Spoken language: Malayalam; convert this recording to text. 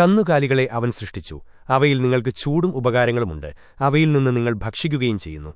കന്നുകാലികളെ അവൻ സൃഷ്ടിച്ചു. അവയിൽ നിങ്ങൾക്ക് ചൂടും ഉപകാരങ്ങളുമുണ്ട്. അവയിൽ നിന്ന് നിങ്ങൾ ഭക്ഷിക്കുകയും ചെയ്യുന്നു.